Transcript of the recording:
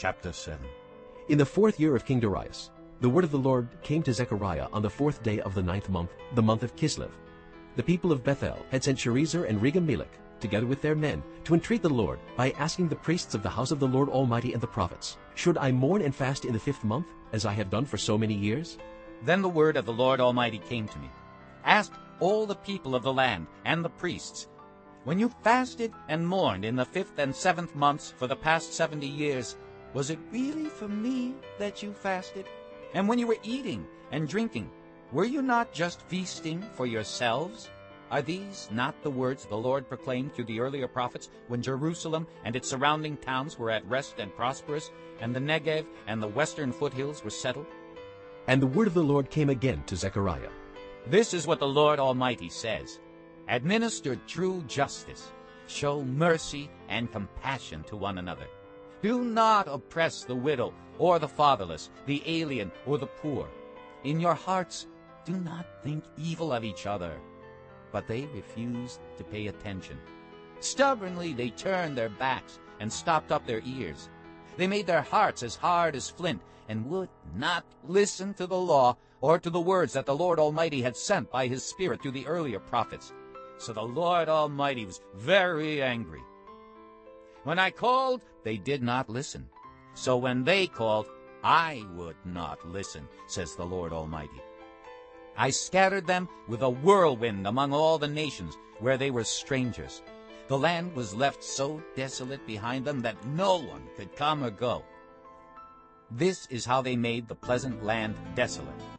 Chapter 7 In the fourth year of King Darius, the word of the Lord came to Zechariah on the fourth day of the ninth month, the month of Kislev. The people of Bethel had sent Sharezer and Regem-Melek, together with their men, to entreat the Lord by asking the priests of the house of the Lord Almighty and the prophets, Should I mourn and fast in the fifth month, as I have done for so many years? Then the word of the Lord Almighty came to me. Ask all the people of the land and the priests, When you fasted and mourned in the fifth and seventh months for the past seventy years, was it really for me that you fasted? And when you were eating and drinking, were you not just feasting for yourselves? Are these not the words the Lord proclaimed through the earlier prophets when Jerusalem and its surrounding towns were at rest and prosperous, and the Negev and the western foothills were settled? And the word of the Lord came again to Zechariah. This is what the Lord Almighty says. Administer true justice. Show mercy and compassion to one another. Do not oppress the widow or the fatherless, the alien or the poor. In your hearts, do not think evil of each other. But they refused to pay attention. Stubbornly they turned their backs and stopped up their ears. They made their hearts as hard as flint and would not listen to the law or to the words that the Lord Almighty had sent by his Spirit through the earlier prophets. So the Lord Almighty was very angry. When I called, they did not listen. So when they called, I would not listen, says the Lord Almighty. I scattered them with a whirlwind among all the nations where they were strangers. The land was left so desolate behind them that no one could come or go. This is how they made the pleasant land desolate.